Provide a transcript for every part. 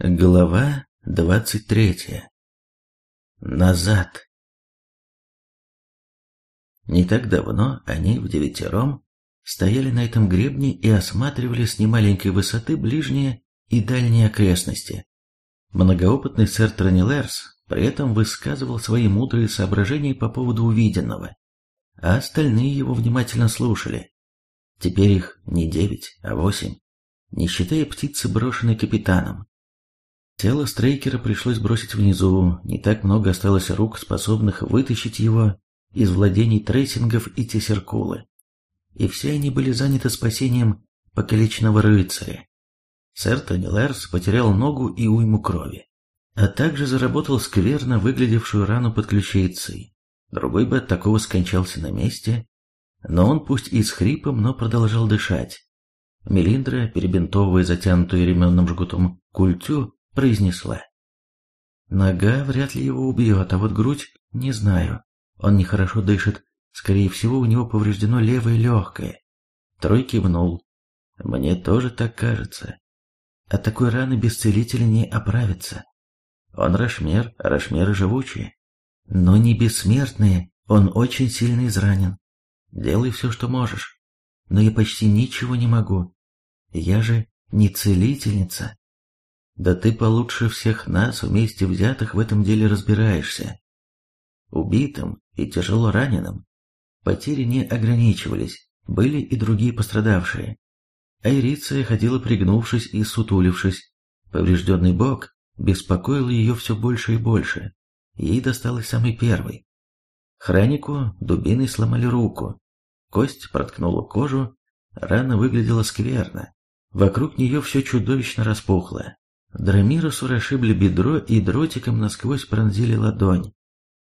Глава двадцать третья. Назад. Не так давно они в девятером стояли на этом гребне и осматривали с немаленькой высоты ближние и дальние окрестности. Многоопытный сэр Тронилерс при этом высказывал свои мудрые соображения по поводу увиденного, а остальные его внимательно слушали. Теперь их не девять, а восемь, не считая птицы, брошенной капитаном. Тело Стрейкера пришлось бросить внизу, не так много осталось рук, способных вытащить его из владений трейсингов и тесеркулы. И все они были заняты спасением покалеченного рыцаря. Сэр Тонилерс потерял ногу и уйму крови, а также заработал скверно выглядевшую рану под ключицей. Другой бы от такого скончался на месте, но он пусть и с хрипом, но продолжал дышать. Мелиндра, перебинтовывая затянутую ременным жгутом культю, произнесла. Нога вряд ли его убьет, а вот грудь не знаю. Он нехорошо дышит. Скорее всего, у него повреждено левое легкое. Трой кивнул. Мне тоже так кажется. От такой раны без целителя не оправится. Он Рашмер, а Рашмеры живучие. Но не бессмертные, он очень сильно изранен. Делай все, что можешь. Но я почти ничего не могу. Я же не целительница. Да ты получше всех нас вместе взятых в этом деле разбираешься. Убитым и тяжело раненым потери не ограничивались, были и другие пострадавшие. Айриция ходила пригнувшись и сутулившись. Поврежденный бок беспокоил ее все больше и больше. Ей досталось самый первый. Хранику дубиной сломали руку. Кость проткнула кожу, рана выглядела скверно. Вокруг нее все чудовищно распухло. Драмирусу расшибли бедро и дротиком насквозь пронзили ладонь.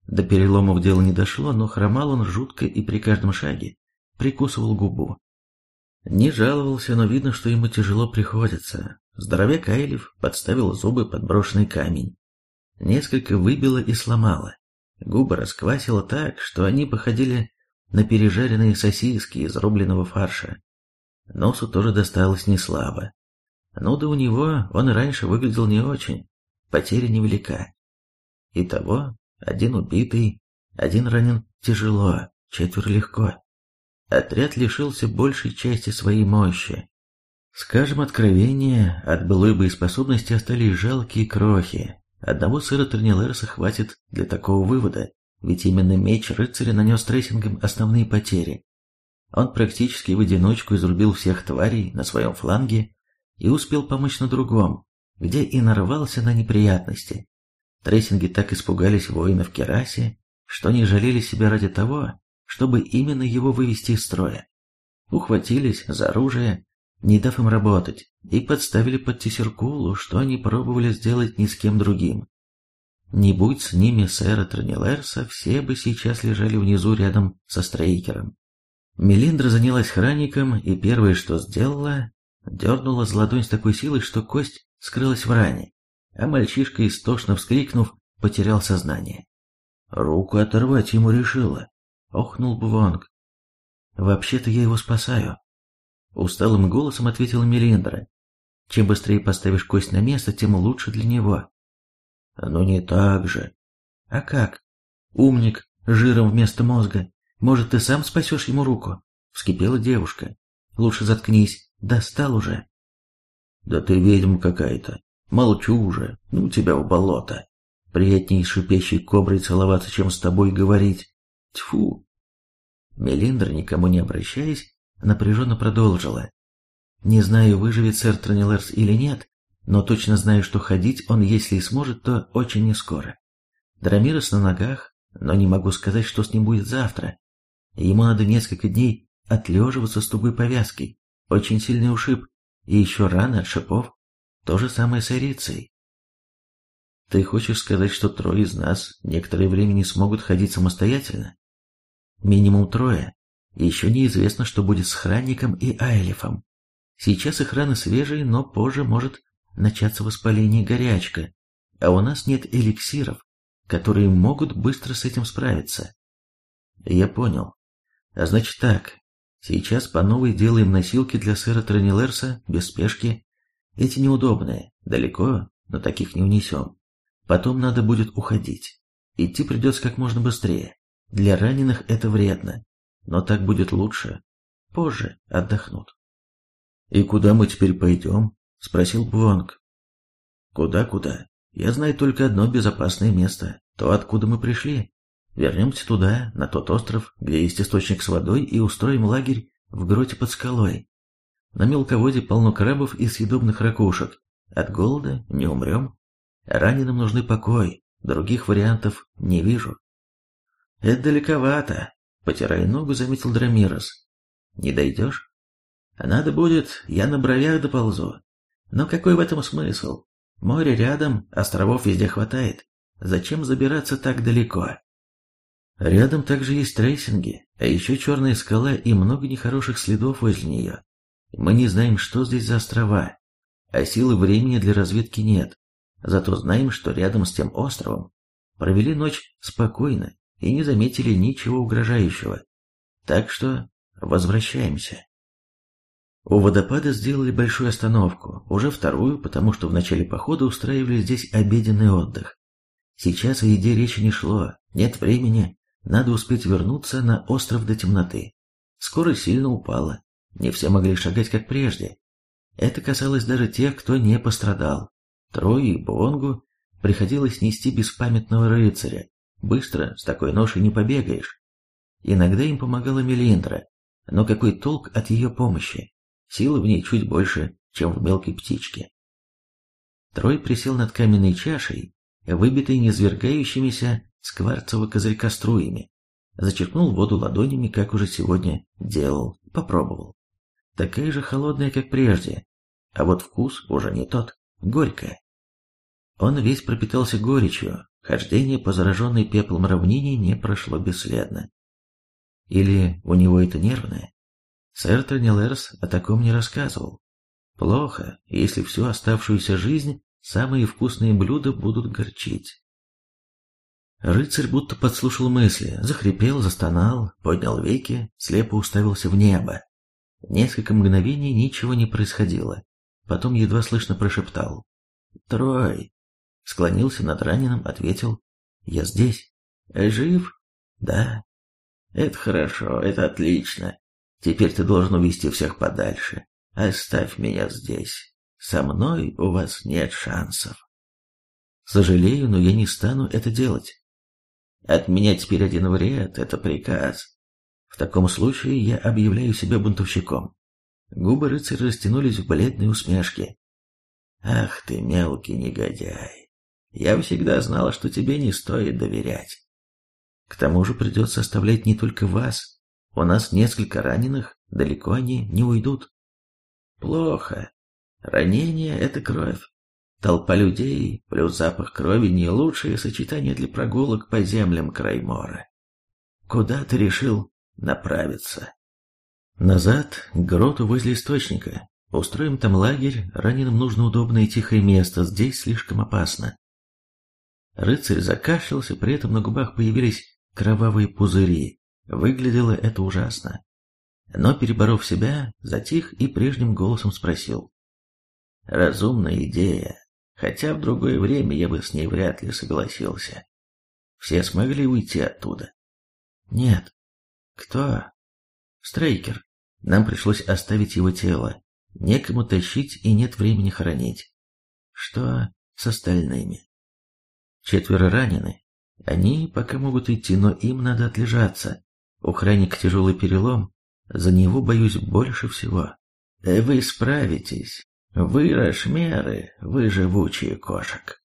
До переломов дело не дошло, но хромал он жутко и при каждом шаге прикусывал губу. Не жаловался, но видно, что ему тяжело приходится. Здоровяк Айлев подставил зубы под брошенный камень. Несколько выбило и сломало. Губы расквасило так, что они походили на пережаренные сосиски из рубленого фарша. Носу тоже досталось неслабо. Ну да у него он и раньше выглядел не очень, потеря невелика. Итого, один убитый, один ранен тяжело, четверо легко. Отряд лишился большей части своей мощи. Скажем откровение, от былой боеспособности остались жалкие крохи. Одного сыра Тернилерса хватит для такого вывода, ведь именно меч рыцаря нанес трессингам основные потери. Он практически в одиночку изрубил всех тварей на своем фланге и успел помочь на другом, где и нарвался на неприятности. Трессинги так испугались воинов Кераси, что не жалели себя ради того, чтобы именно его вывести из строя. Ухватились за оружие, не дав им работать, и подставили под Тесеркулу, что они пробовали сделать ни с кем другим. Не будь с ними сэра Тронилерса, все бы сейчас лежали внизу рядом со Стрейкером. Мелиндра занялась хранником, и первое, что сделала, дернула за ладонь с такой силой, что кость скрылась в ране, а мальчишка, истошно вскрикнув, потерял сознание. Руку оторвать ему решила, охнул Бвонг. «Вообще-то я его спасаю», — усталым голосом ответила Мелиндра. «Чем быстрее поставишь кость на место, тем лучше для него». «Но не так же». «А как? Умник, жиром вместо мозга. Может, ты сам спасешь ему руку?» — вскипела девушка. «Лучше заткнись, Достал уже. Да ты ведьма какая-то. Молчу уже. Ну тебя в болото. Приятней с шипящей коброй целоваться, чем с тобой говорить. Тьфу. Мелиндра, никому не обращаясь, напряженно продолжила. Не знаю, выживет сэр Тронилерс или нет, но точно знаю, что ходить он, если и сможет, то очень нескоро. Драмирос на ногах, но не могу сказать, что с ним будет завтра. Ему надо несколько дней отлеживаться с тугой повязкой. Очень сильный ушиб, и еще раны от шипов. То же самое с Эрицей. Ты хочешь сказать, что трое из нас некоторое время не смогут ходить самостоятельно? Минимум трое. еще неизвестно, что будет с Хранником и Айлифом. Сейчас их раны свежие, но позже может начаться воспаление горячка, а у нас нет эликсиров, которые могут быстро с этим справиться. Я понял. А значит так, Сейчас по новой делаем носилки для сэра Тронилерса, без спешки. Эти неудобные, далеко, но таких не унесем. Потом надо будет уходить. Идти придется как можно быстрее. Для раненых это вредно, но так будет лучше. Позже отдохнут. «И куда мы теперь пойдем?» — спросил Бвонг. «Куда-куда? Я знаю только одно безопасное место, то, откуда мы пришли. Вернемся туда, на тот остров, где есть источник с водой, и устроим лагерь в гроте под скалой. На мелководье полно крабов и съедобных ракушек. От голода не умрем. Раненым нужны покой, других вариантов не вижу. Это далековато, потирая ногу, заметил Драмирос. Не дойдешь? Надо будет, я на бровях доползу. Но какой в этом смысл? Море рядом, островов везде хватает. Зачем забираться так далеко? Рядом также есть трейсинги, а еще черная скала и много нехороших следов возле нее. Мы не знаем, что здесь за острова, а силы времени для разведки нет. Зато знаем, что рядом с тем островом провели ночь спокойно и не заметили ничего угрожающего. Так что возвращаемся. У водопада сделали большую остановку, уже вторую, потому что в начале похода устраивали здесь обеденный отдых. Сейчас о еде речи не шло, нет времени, надо успеть вернуться на остров до темноты. Скорость сильно упала, не все могли шагать как прежде. Это касалось даже тех, кто не пострадал. Трою и Бонгу приходилось нести беспамятного рыцаря. Быстро, с такой ношей не побегаешь. Иногда им помогала Мелиндра, но какой толк от ее помощи? Силы в ней чуть больше, чем в мелкой птичке. Трой присел над каменной чашей, выбитой низвергающимися с кварцевого козырька струями, зачерпнул воду ладонями, как уже сегодня делал, попробовал такая же холодная, как прежде, а вот вкус уже не тот, горькая. Он весь пропитался горечью, хождение по зараженной пеплом равнине не прошло бесследно. Или у него это нервное? Сэр Тоннелерс о таком не рассказывал. Плохо, если всю оставшуюся жизнь самые вкусные блюда будут горчить. Рыцарь будто подслушал мысли, захрипел, застонал, поднял веки, слепо уставился в небо. Несколько мгновений ничего не происходило. Потом едва слышно прошептал. «Трой!» Склонился над раненым, ответил. «Я здесь. Жив?» «Да». «Это хорошо, это отлично. Теперь ты должен увести всех подальше. Оставь меня здесь. Со мной у вас нет шансов». «Сожалею, но я не стану это делать. От меня теперь один вред, это приказ. В таком случае я объявляю себя бунтовщиком. Губы рыцаря растянулись в бледной усмешке. Ах ты, мелкий негодяй. Я всегда знала, что тебе не стоит доверять. К тому же придется оставлять не только вас. У нас несколько раненых, далеко они не уйдут. Плохо. Ранение — это кровь. Толпа людей плюс запах крови — не лучшее сочетание для прогулок по землям Краймора. Куда ты решил направиться. Назад, к гроту возле источника. Устроим там лагерь, раненым нужно удобное и тихое место, здесь слишком опасно. Рыцарь закашлялся, при этом на губах появились кровавые пузыри. Выглядело это ужасно. Но, переборов себя, затих и прежним голосом спросил. «Разумная идея, хотя в другое время я бы с ней вряд ли согласился. Все смогли уйти оттуда?» «Нет, кто? Стрейкер. Нам пришлось оставить его тело. Некому тащить и нет времени хоронить. Что с остальными? Четверо ранены. Они пока могут идти, но им надо отлежаться. У Храника тяжелый перелом. За него боюсь больше всего. Вы справитесь. Вы рашмеры, вы живучие кошек.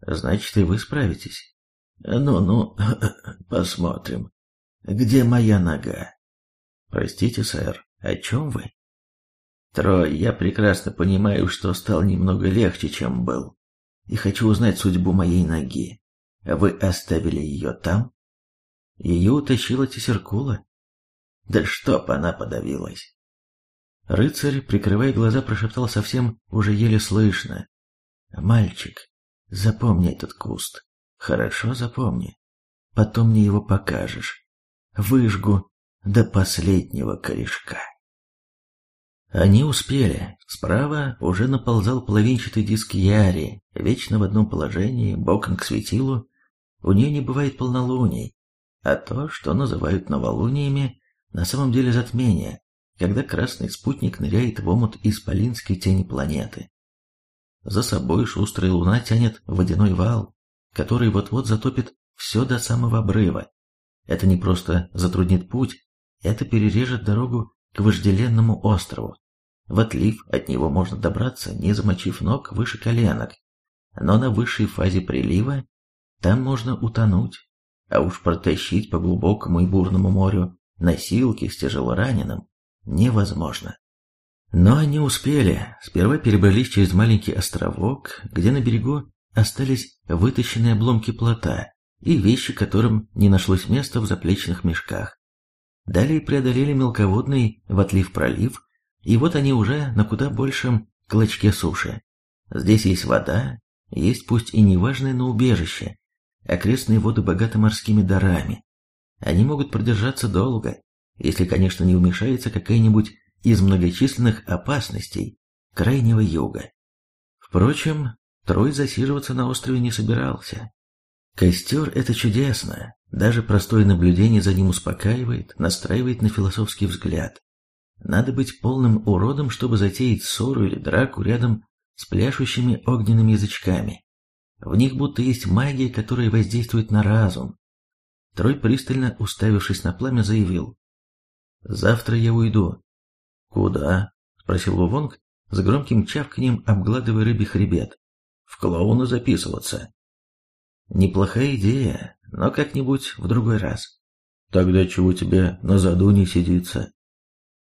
Значит, и вы справитесь. Ну-ну, посмотрим. Где моя нога? Простите, сэр, о чем вы? Трой, я прекрасно понимаю, что стал немного легче, чем был. И хочу узнать судьбу моей ноги. Вы оставили ее там? Ее утащила Тесеркула. Да чтоб она подавилась. Рыцарь, прикрывая глаза, прошептал совсем уже еле слышно. «Мальчик, запомни этот куст. Хорошо запомни. Потом мне его покажешь выжгу до последнего корешка. Они успели. Справа уже наползал половинчатый диск Яри, вечно в одном положении, боком к светилу. У нее не бывает полнолуний, а то, что называют новолуниями, на самом деле затмение, когда красный спутник ныряет в омут исполинской тени планеты. За собой шустрая луна тянет водяной вал, который вот-вот затопит все до самого обрыва. Это не просто затруднит путь, это перережет дорогу к вожделенному острову. В отлив от него можно добраться, не замочив ног выше коленок, но на высшей фазе прилива там можно утонуть, а уж протащить по глубокому и бурному морю носилки с тяжелораненым невозможно. Но они успели. Сперва перебрались через маленький островок, где на берегу остались вытащенные обломки плота и вещи, которым не нашлось места в заплечных мешках. Далее преодолели мелководный в отлив пролив, и вот они уже на куда большем клочке суши. Здесь есть вода, есть пусть и неважное, но убежище. Окрестные воды богаты морскими дарами. Они могут продержаться долго, если, конечно, не вмешается какая-нибудь из многочисленных опасностей крайнего юга. Впрочем, Трой засиживаться на острове не собирался. Костер – это чудесно, даже простое наблюдение за ним успокаивает, настраивает на философский взгляд. Надо быть полным уродом, чтобы затеять ссору или драку рядом с пляшущими огненными язычками. В них будто есть магия, которая воздействует на разум. Трой, пристально уставившись на пламя, заявил. «Завтра я уйду». «Куда?» – спросил Вувонг, с громким чавканьем обгладывая рыбий хребет в клоуны записываться. Неплохая идея, но как-нибудь в другой раз. Тогда чего тебе на заду не сидится?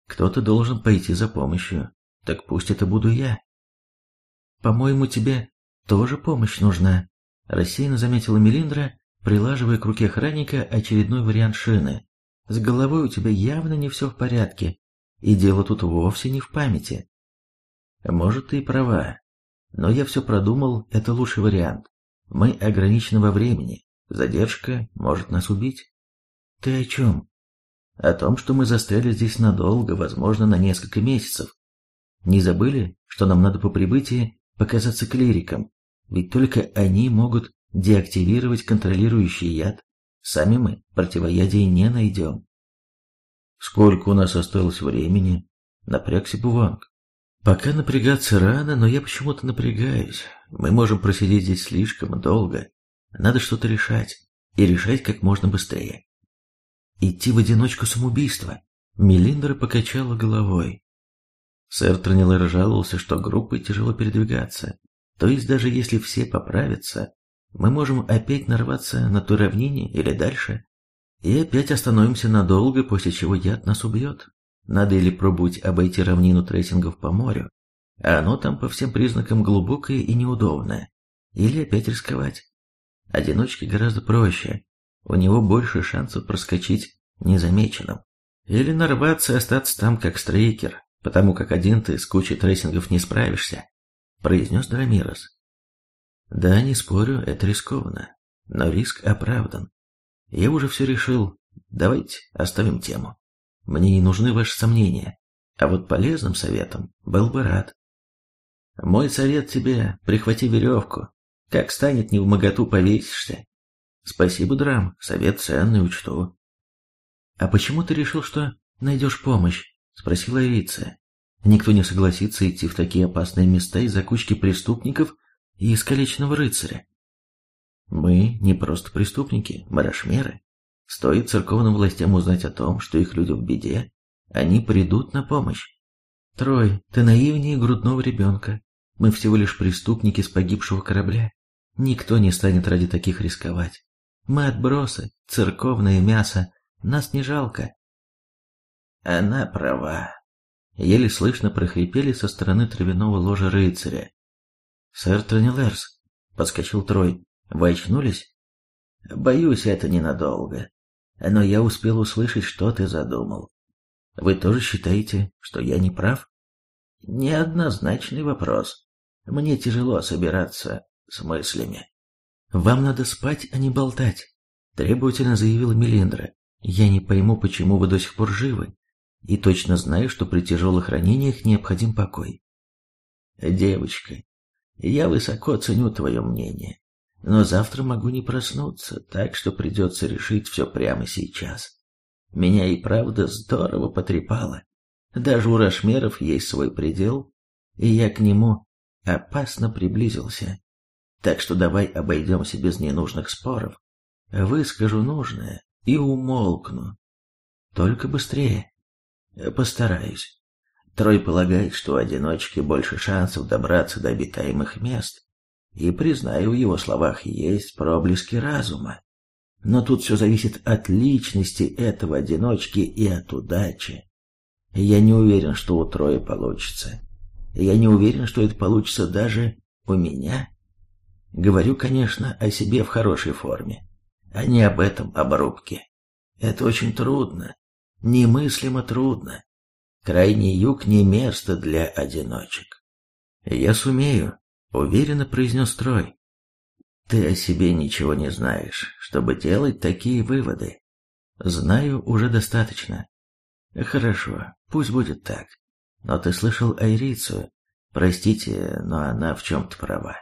Кто-то должен пойти за помощью, так пусть это буду я. По-моему, тебе тоже помощь нужна, рассеянно заметила Мелиндра, прилаживая к руке охранника очередной вариант шины. С головой у тебя явно не все в порядке, и дело тут вовсе не в памяти. Может, ты и права, но я все продумал, это лучший вариант. Мы ограничены во времени. Задержка может нас убить. Ты о чем? О том, что мы застряли здесь надолго, возможно, на несколько месяцев. Не забыли, что нам надо по прибытии показаться клирикам, ведь только они могут деактивировать контролирующий яд. Сами мы противоядие не найдем. Сколько у нас осталось времени? Напрягся Буванг. Пока напрягаться рано, но я почему-то напрягаюсь. Мы можем просидеть здесь слишком долго. Надо что-то решать. И решать как можно быстрее. Идти в одиночку самоубийство. Мелиндра покачала головой. Сэр Тронилер жаловался, что группой тяжело передвигаться. То есть даже если все поправятся, мы можем опять нарваться на той равнине или дальше. И опять остановимся надолго, после чего яд нас убьет. Надо или пробовать обойти равнину трессингов по морю, а оно там по всем признакам глубокое и неудобное, или опять рисковать. Одиночке гораздо проще, у него больше шансов проскочить незамеченным. Или нарваться и остаться там как стрейкер, потому как один ты с кучей трессингов не справишься, произнес Драмирос. Да, не спорю, это рискованно, но риск оправдан. Я уже все решил, давайте оставим тему. Мне не нужны ваши сомнения, а вот полезным советом был бы рад. Мой совет тебе – прихвати веревку. Как станет не в моготу повесишься. Спасибо, Драм, совет ценный учту. А почему ты решил, что найдешь помощь? Спросила Эриция. Никто не согласится идти в такие опасные места из-за кучки преступников и искалеченного рыцаря. Мы не просто преступники, марашмеры. Стоит церковным властям узнать о том, что их люди в беде, они придут на помощь. Трой, ты наивнее грудного ребенка. Мы всего лишь преступники с погибшего корабля. Никто не станет ради таких рисковать. Мы отбросы, церковное мясо, нас не жалко. Она права. Еле слышно прохрипели со стороны травяного ложа рыцаря. «Сэр Тронилерс», — подскочил Трой, — «вы очнулись?» «Боюсь, это ненадолго но я успел услышать, что ты задумал. Вы тоже считаете, что я не прав? Неоднозначный вопрос. Мне тяжело собираться с мыслями. Вам надо спать, а не болтать, требовательно заявила Мелиндра. Я не пойму, почему вы до сих пор живы. и точно знаю, что при тяжелых ранениях необходим покой. Девочка, я высоко ценю твое мнение, но завтра могу не проснуться, так что придется решить все прямо сейчас. Меня и правда здорово потрепало. Даже у Рашмеров есть свой предел, и я к нему опасно приблизился. Так что давай обойдемся без ненужных споров. Выскажу нужное и умолкну. Только быстрее. Постараюсь. Трой полагает, что у одиночки больше шансов добраться до обитаемых мест. И, признаю, в его словах есть проблески разума. Но тут все зависит от личности этого одиночки и от удачи. Я не уверен, что у Троя получится. Я не уверен, что это получится даже у меня. Говорю, конечно, о себе в хорошей форме, а не об этом обрубке. Это очень трудно, немыслимо трудно. Крайний юг не место для одиночек. Я сумею, уверенно произнес Трой. Ты о себе ничего не знаешь, чтобы делать такие выводы. Знаю уже достаточно. Хорошо, пусть будет так. Но ты слышал Айрицу. Простите, но она в чем-то права.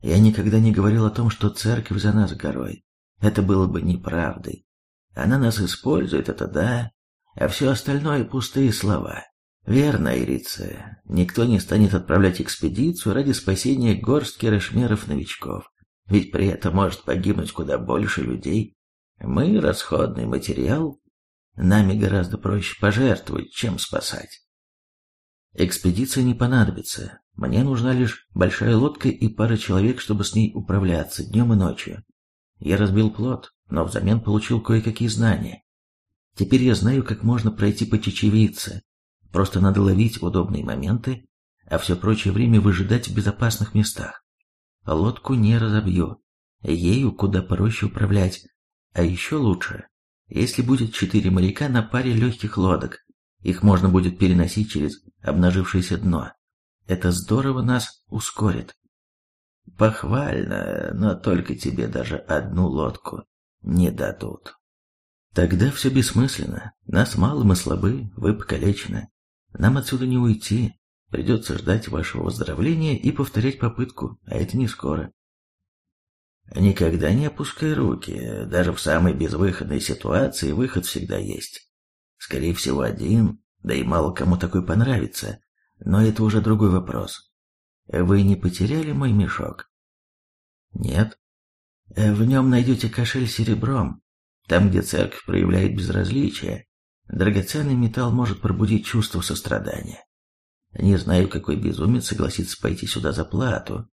Я никогда не говорил о том, что церковь за нас горой. Это было бы неправдой. Она нас использует, это да, а все остальное пустые слова. Верно, Ирица, никто не станет отправлять экспедицию ради спасения горстки рашмеров-новичков, ведь при этом может погибнуть куда больше людей. Мы — расходный материал, нами гораздо проще пожертвовать, чем спасать. Экспедиция не понадобится. Мне нужна лишь большая лодка и пара человек, чтобы с ней управляться днем и ночью. Я разбил плот, но взамен получил кое-какие знания. Теперь я знаю, как можно пройти по чечевице. Просто надо ловить удобные моменты, а все прочее время выжидать в безопасных местах. Лодку не разобью. Ею куда проще управлять. А еще лучше, если будет четыре моряка на паре легких лодок. Их можно будет переносить через обнажившееся дно. Это здорово нас ускорит. Похвально, но только тебе даже одну лодку не дадут. Тогда все бессмысленно. Нас мало, мы слабы, вы покалечены. Нам отсюда не уйти. Придется ждать вашего выздоровления и повторять попытку, а это не скоро. Никогда не опускай руки. Даже в самой безвыходной ситуации выход всегда есть. Скорее всего, один, да и мало кому такой понравится. Но это уже другой вопрос. Вы не потеряли мой мешок? Нет. В нем найдете кошель с серебром. Там, где церковь проявляет безразличие, драгоценный металл может пробудить чувство сострадания. Не знаю, какой безумец согласится пойти сюда за плату,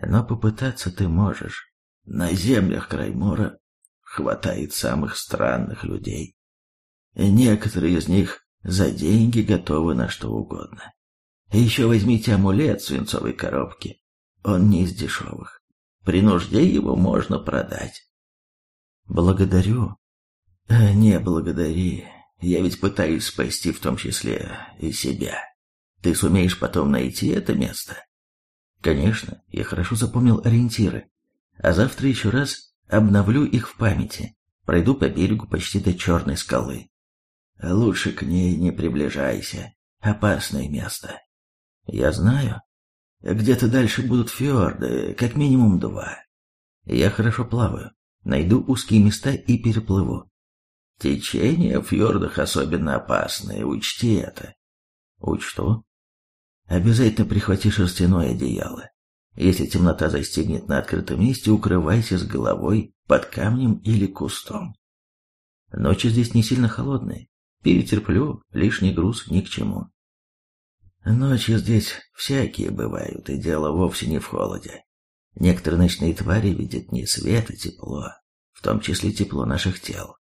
но попытаться ты можешь. На землях Краймора хватает самых странных людей. Некоторые из них за деньги готовы на что угодно. Еще возьмите амулет свинцовой коробке. Он не из дешевых. При нужде его можно продать. Благодарю. Э, не благодари. Я ведь пытаюсь спасти в том числе и себя. Ты сумеешь потом найти это место? Конечно, я хорошо запомнил ориентиры. А завтра еще раз обновлю их в памяти. Пройду по берегу почти до черной скалы. Лучше к ней не приближайся. Опасное место. Я знаю. Где-то дальше будут фьорды, как минимум два. Я хорошо плаваю. Найду узкие места и переплыву. Течение в фьордах особенно опасное, учти это. Учту. Обязательно прихвати шерстяное одеяло. Если темнота застигнет на открытом месте, укрывайся с головой под камнем или кустом. Ночи здесь не сильно холодные, Перетерплю, лишний груз ни к чему. Ночью здесь всякие бывают, и дело вовсе не в холоде. Некоторые ночные твари видят не свет и тепло, в том числе тепло наших тел.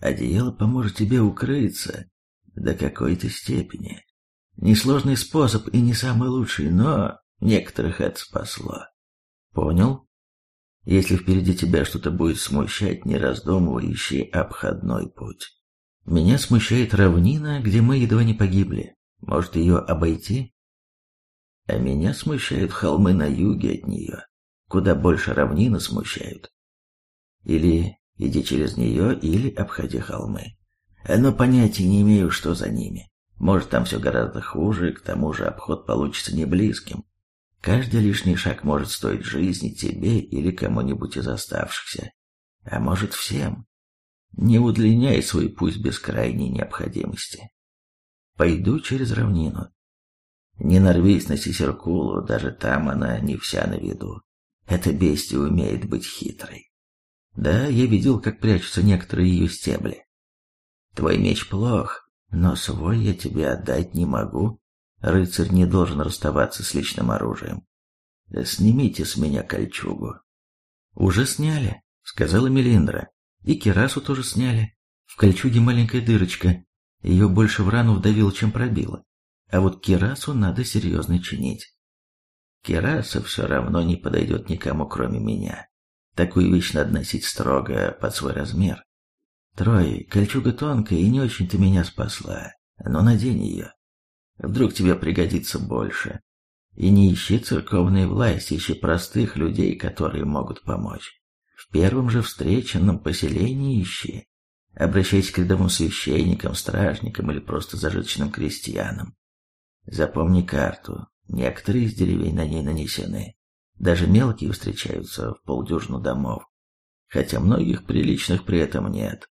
Одеяло поможет тебе укрыться до какой-то степени. Несложный способ и не самый лучший, но некоторых это спасло. Понял? Если впереди тебя что-то будет смущать, не раздумывай, ищи обходной путь. Меня смущает равнина, где мы едва не погибли. Может, ее обойти? А меня смущают холмы на юге от нее. Куда больше равнины смущают. Или иди через нее, или обходи холмы. Но понятия не имею, что за ними. Может, там все гораздо хуже, к тому же обход получится не близким. Каждый лишний шаг может стоить жизни тебе или кому-нибудь из оставшихся. А может, всем. Не удлиняй свой путь без крайней необходимости. Пойду через равнину. Не нарвись на Сисеркулу, даже там она не вся на виду. Эта бестия умеет быть хитрой. Да, я видел, как прячутся некоторые ее стебли. Твой меч плох, но свой я тебе отдать не могу. Рыцарь не должен расставаться с личным оружием. Снимите с меня кольчугу. Уже сняли, сказала Мелиндра. И кирасу тоже сняли. В кольчуге маленькая дырочка. Ее больше в рану вдавило, чем пробило. А вот кирасу надо серьезно чинить. Кираса все равно не подойдет никому, кроме меня. Такую вещь надо носить строго под свой размер. Трой, кольчуга тонкая и не очень-то меня спасла, но надень ее. Вдруг тебе пригодится больше. И не ищи церковной власти, ищи простых людей, которые могут помочь. В первом же встреченном поселении ищи. Обращайся к рядовым священникам, стражникам или просто зажиточным крестьянам. Запомни карту. Некоторые из деревень на ней нанесены. Даже мелкие встречаются в полдюжину домов. Хотя многих приличных при этом нет.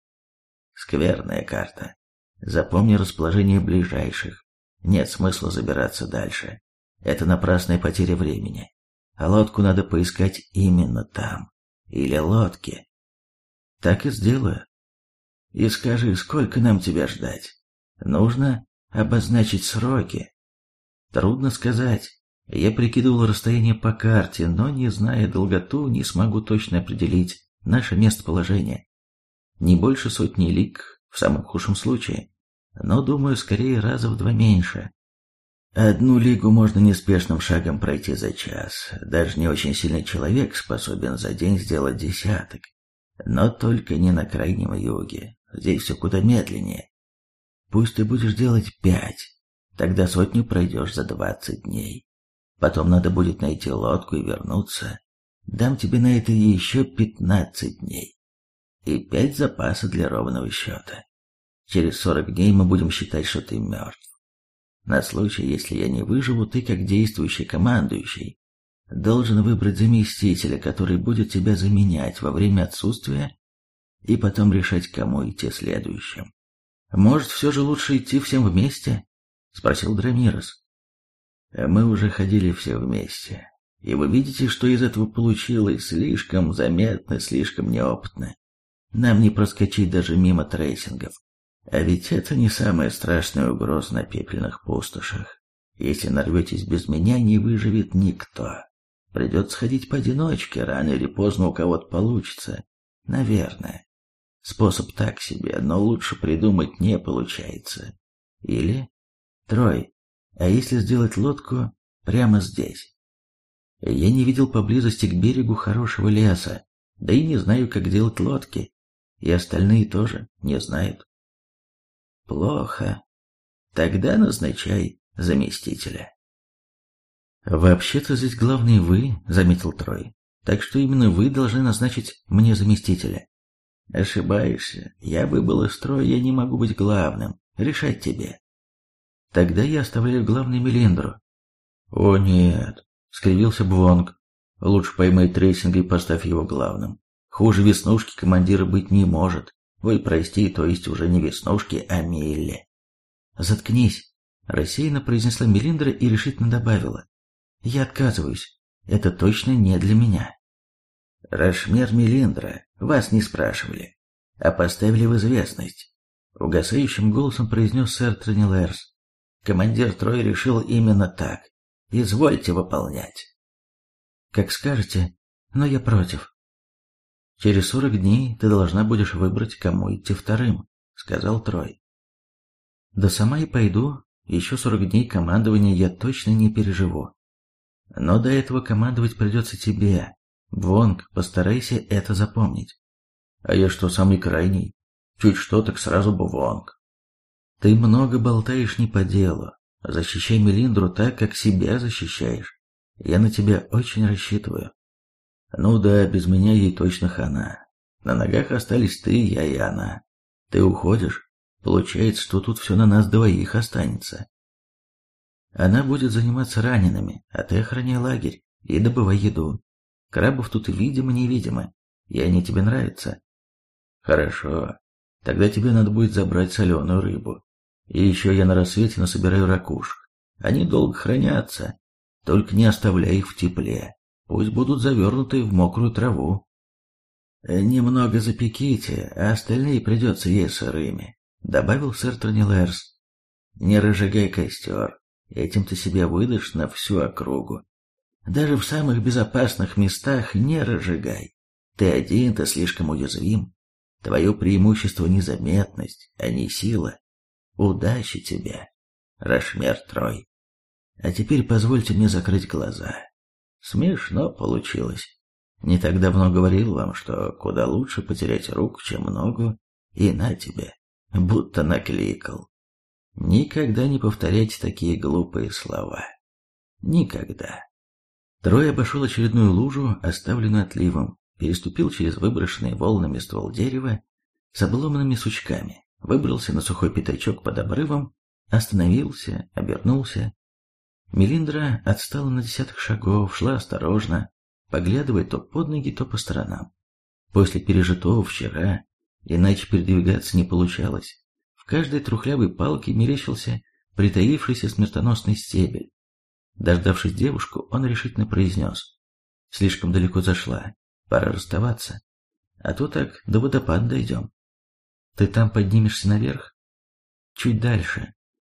Скверная карта. Запомни расположение ближайших. Нет смысла забираться дальше. Это напрасная потеря времени. А лодку надо поискать именно там. Или лодки. Так и сделаю. И скажи, сколько нам тебя ждать? Нужно обозначить сроки. Трудно сказать. Я прикидывал расстояние по карте, но, не зная долготу, не смогу точно определить наше местоположение. Не больше сотни лик, в самом худшем случае, но, думаю, скорее раза в два меньше. Одну лигу можно неспешным шагом пройти за час. Даже не очень сильный человек способен за день сделать десяток. Но только не на крайнем юге. Здесь все куда медленнее. Пусть ты будешь делать пять, тогда сотню пройдешь за двадцать дней. Потом надо будет найти лодку и вернуться. Дам тебе на это еще пятнадцать дней. И пять запаса для ровного счета. Через сорок дней мы будем считать, что ты мертв. На случай, если я не выживу, ты, как действующий командующий, должен выбрать заместителя, который будет тебя заменять во время отсутствия и потом решать, кому идти следующим. Может, все же лучше идти всем вместе? Спросил Драмирос. Мы уже ходили все вместе, и вы видите, что из этого получилось слишком заметно, слишком неопытно. Нам не проскочить даже мимо трейсингов. А ведь это не самая страшная угроза на пепельных пустошах. Если нарветесь без меня, не выживет никто. Придется ходить поодиночке, рано или поздно у кого-то получится. Наверное. Способ так себе, но лучше придумать не получается. Или... Трой, а если сделать лодку прямо здесь? Я не видел поблизости к берегу хорошего леса, да и не знаю, как делать лодки. И остальные тоже не знают. Плохо. Тогда назначай заместителя. Вообще-то здесь главный вы, заметил Трой. Так что именно вы должны назначить мне заместителя. Ошибаешься. Я выбыл из строя, я не могу быть главным. Решать тебе. Тогда я оставляю главной Мелиндру. О нет, скривился Бвонг. Лучше поймай трейсинга и поставь его главным. Хуже веснушки командира быть не может. Вы, прости, то есть уже не Веснушки, а Милли. Заткнись, рассеянно произнесла Мелиндра и решительно добавила. Я отказываюсь. Это точно не для меня. Рашмер Мелиндра, вас не спрашивали, а поставили в известность. Угасающим голосом произнес сэр Транилерс. Командир Трой решил именно так. Извольте выполнять. Как скажете, но я против. Через сорок дней ты должна будешь выбрать, кому идти вторым, сказал Трой. Да сама и пойду, еще сорок дней командования я точно не переживу. Но до этого командовать придется тебе. Вонг, постарайся это запомнить. А я что, самый крайний? Чуть что, так сразу бы Вонг. Ты много болтаешь не по делу. Защищай Мелиндру так, как себя защищаешь. Я на тебя очень рассчитываю. Ну да, без меня ей точно хана. На ногах остались ты, я и она. Ты уходишь? Получается, что тут все на нас двоих останется. Она будет заниматься ранеными, а ты охраняй лагерь и добывай еду. Крабов тут видимо-невидимо, и они тебе нравятся. Хорошо, тогда тебе надо будет забрать соленую рыбу. И еще я на рассвете насобираю ракушек. Они долго хранятся, только не оставляй их в тепле. Пусть будут завернуты в мокрую траву. Немного запеките, а остальные придется есть сырыми, добавил сэр Тронилерс. Не разжигай костер, этим ты себя выдашь на всю округу. Даже в самых безопасных местах не разжигай. Ты один, ты слишком уязвим. Твое преимущество незаметность, а не сила. Удачи тебе, Рашмер Трой. А теперь позвольте мне закрыть глаза. Смешно получилось. Не так давно говорил вам, что куда лучше потерять руку, чем ногу, и на тебе, будто накликал. Никогда не повторяйте такие глупые слова. Никогда. Трой обошел очередную лужу, оставленную отливом, переступил через выброшенный волнами ствол дерева с обломанными сучками, выбрался на сухой пятачок под обрывом, остановился, обернулся. Мелиндра отстала на десяток шагов, шла осторожно, поглядывая то под ноги, то по сторонам. После пережитого вчера иначе передвигаться не получалось. В каждой трухлявой палке мерещился притаившийся смертоносный стебель. Дождавшись девушку, он решительно произнес. «Слишком далеко зашла, пора расставаться. А то так до водопада дойдем. Ты там поднимешься наверх? Чуть дальше.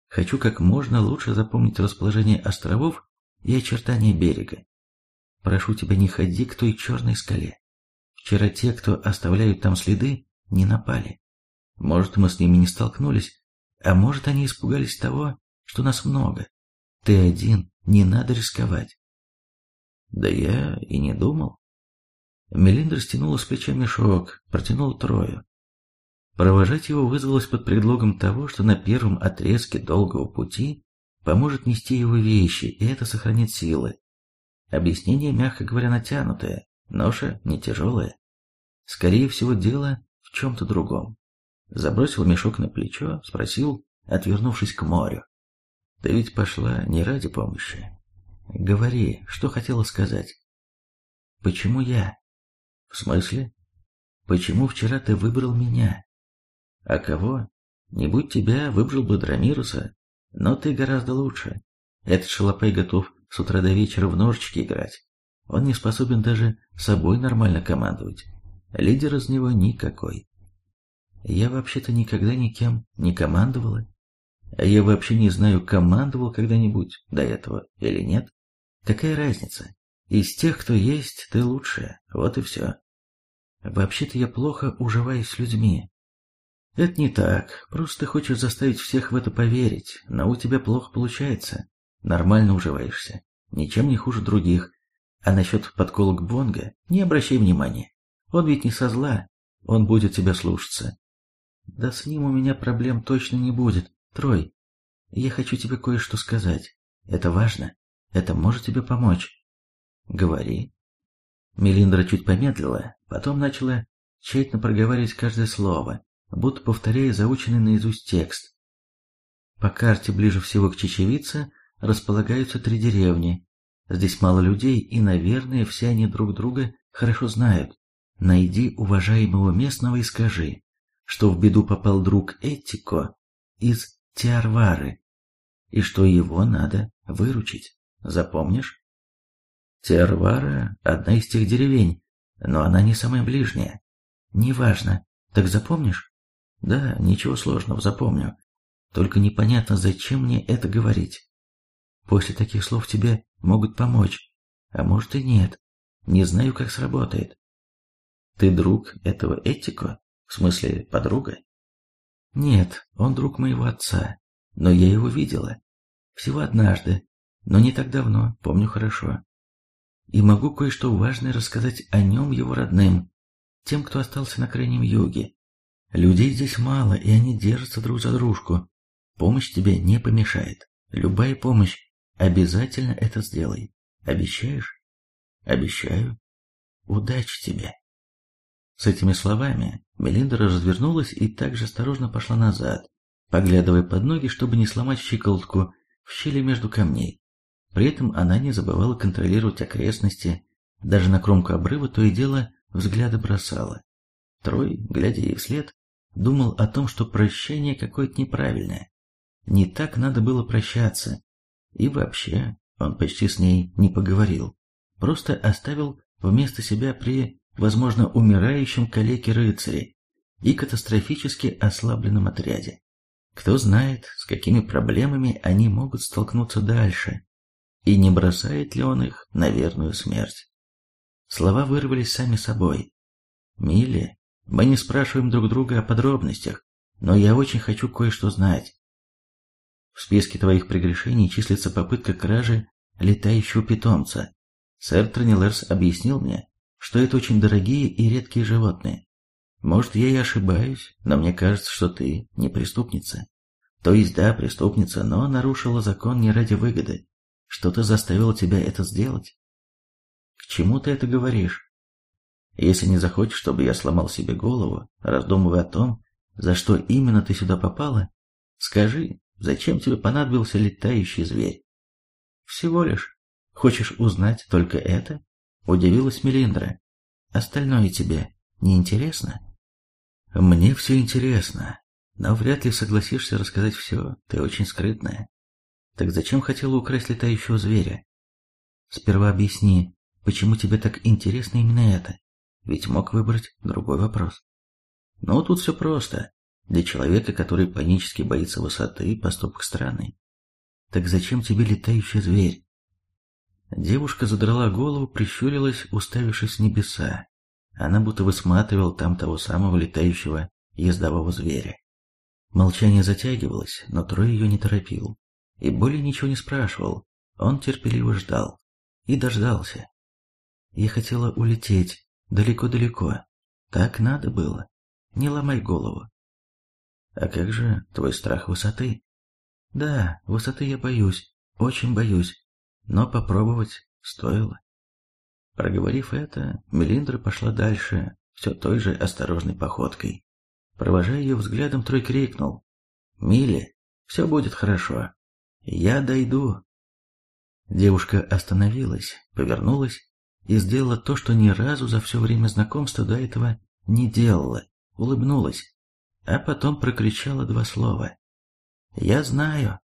Хочу как можно лучше запомнить расположение островов и очертания берега. Прошу тебя, не ходи к той черной скале. Вчера те, кто оставляют там следы, не напали. Может, мы с ними не столкнулись, а может, они испугались того, что нас много. Ты один, не надо рисковать. Да я и не думал. Мелиндра стянула с плеча мешок, протянула Трою. Провожать его вызвалось под предлогом того, что на первом отрезке долгого пути поможет нести его вещи, и это сохранит силы. Объяснение, мягко говоря, натянутое, ноша не тяжелая. Скорее всего, дело в чем-то другом. Забросил мешок на плечо, спросил, отвернувшись к морю. Ты ведь пошла не ради помощи. Говори, что хотела сказать. Почему я? В смысле? Почему вчера ты выбрал меня? А кого? Не будь тебя, выбрал бы Драмируса, но ты гораздо лучше. Этот шалопай готов с утра до вечера в ножички играть. Он не способен даже собой нормально командовать. Лидер из него никакой. Я вообще-то никогда никем не командовала. А я вообще не знаю, командовал когда-нибудь до этого или нет. Какая разница? Из тех, кто есть, ты лучшая. Вот и все. Вообще-то я плохо уживаюсь с людьми. Это не так. Просто хочешь заставить всех в это поверить, но у тебя плохо получается. Нормально уживаешься. Ничем не хуже других. А насчет подколок Бонга не обращай внимания. Он ведь не со зла. Он будет тебя слушаться. Да с ним у меня проблем точно не будет. Трой, я хочу тебе кое-что сказать. Это важно. Это может тебе помочь. Говори. Мелиндра чуть помедлила, потом начала тщательно проговаривать каждое слово, будто повторяя заученный наизусть текст. По карте ближе всего к Чечевице располагаются три деревни. Здесь мало людей, и, наверное, все они друг друга хорошо знают. Найди уважаемого местного и скажи, что в беду попал друг Этико из Тиарвары, и что его надо выручить. Запомнишь? Тиарвара – одна из тех деревень, но она не самая ближняя. Неважно. Так запомнишь? Да, ничего сложного, запомню. Только непонятно, зачем мне это говорить. После таких слов тебе могут помочь, а может и нет. Не знаю, как сработает. Ты друг этого Этико? В смысле, подруга? Нет, он друг моего отца, но я его видела. Всего однажды, но не так давно, помню хорошо. И могу кое-что важное рассказать о нем его родным, тем, кто остался на крайнем юге. Людей здесь мало, и они держатся друг за дружку. Помощь тебе не помешает. Любая помощь. Обязательно это сделай. Обещаешь? Обещаю. Удачи тебе. С этими словами Мелинда развернулась и также осторожно пошла назад, поглядывая под ноги, чтобы не сломать щиколотку в щели между камней. При этом она не забывала контролировать окрестности, даже на кромку обрыва то и дело взгляды бросала. Трой, глядя ей вслед, думал о том, что прощение какое-то неправильное. Не так надо было прощаться. И вообще, он почти с ней не поговорил. Просто оставил вместо себя при, возможно, умирающем калеке-рыцаре и катастрофически ослабленном отряде. Кто знает, с какими проблемами они могут столкнуться дальше, и не бросает ли он их на верную смерть. Слова вырвались сами собой. «Милли, мы не спрашиваем друг друга о подробностях, но я очень хочу кое-что знать. В списке твоих прегрешений числится попытка кражи летающего питомца. Сэр Тронилерс объяснил мне, что это очень дорогие и редкие животные. Может, я и ошибаюсь, но мне кажется, что ты не преступница. То есть, да, преступница, но нарушила закон не ради выгоды. Что-то заставило тебя это сделать. К чему ты это говоришь? Если не захочешь, чтобы я сломал себе голову, раздумывая о том, за что именно ты сюда попала, скажи, зачем тебе понадобился летающий зверь? Всего лишь. Хочешь узнать только это? Удивилась Мелиндра. Остальное тебе не интересно? Мне все интересно, но вряд ли согласишься рассказать все, ты очень скрытная. Так зачем хотела украсть летающего зверя? Сперва объясни, почему тебе так интересно именно это? Ведь мог выбрать другой вопрос. Ну, тут все просто. Для человека, который панически боится высоты, поступок странный. Так зачем тебе летающий зверь? Девушка задрала голову, прищурилась, уставившись в небеса. Она будто высматривала там того самого летающего ездового зверя. Молчание затягивалось, но Трой ее не торопил. И более ничего не спрашивал. Он терпеливо ждал. И дождался. Я хотела улететь далеко-далеко. Так надо было. Не ломай голову. А как же твой страх высоты? Да, высоты я боюсь, очень боюсь. Но попробовать стоило. Проговорив это, Мелиндра пошла дальше, все той же осторожной походкой. Провожая ее взглядом, Трой крикнул. «Милли, все будет хорошо. Я дойду». Девушка остановилась, повернулась и сделала то, что ни разу за все время знакомства до этого не делала, улыбнулась, а потом прокричала два слова. «Я знаю».